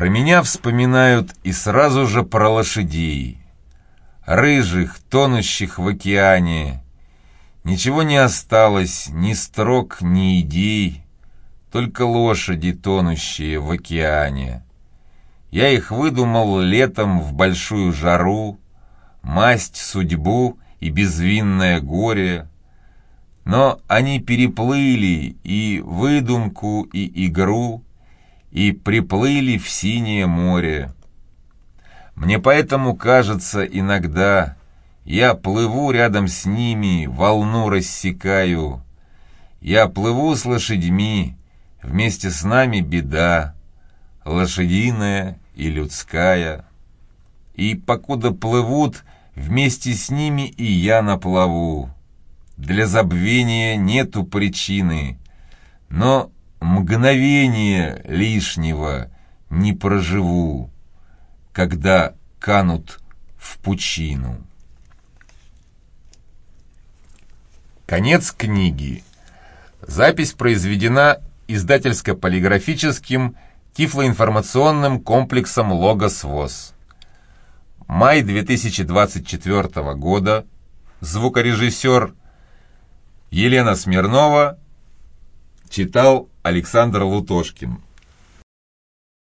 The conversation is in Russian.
Про меня вспоминают и сразу же про лошадей. Рыжих, тонущих в океане. Ничего не осталось, ни строк, ни идей, Только лошади, тонущие в океане. Я их выдумал летом в большую жару, Масть, судьбу и безвинное горе. Но они переплыли и выдумку, и игру, И приплыли в синее море. Мне поэтому кажется иногда, Я плыву рядом с ними, волну рассекаю. Я плыву с лошадьми, вместе с нами беда, Лошадиная и людская. И покуда плывут, вместе с ними и я наплыву. Для забвения нету причины, но мгновение лишнего не проживу, когда канут в пучину. Конец книги. Запись произведена издательско-полиграфическим тифлоинформационным комплексом «Логос ВОЗ». Май 2024 года. Звукорежиссер Елена Смирнова. Читал Александр Лутошкин.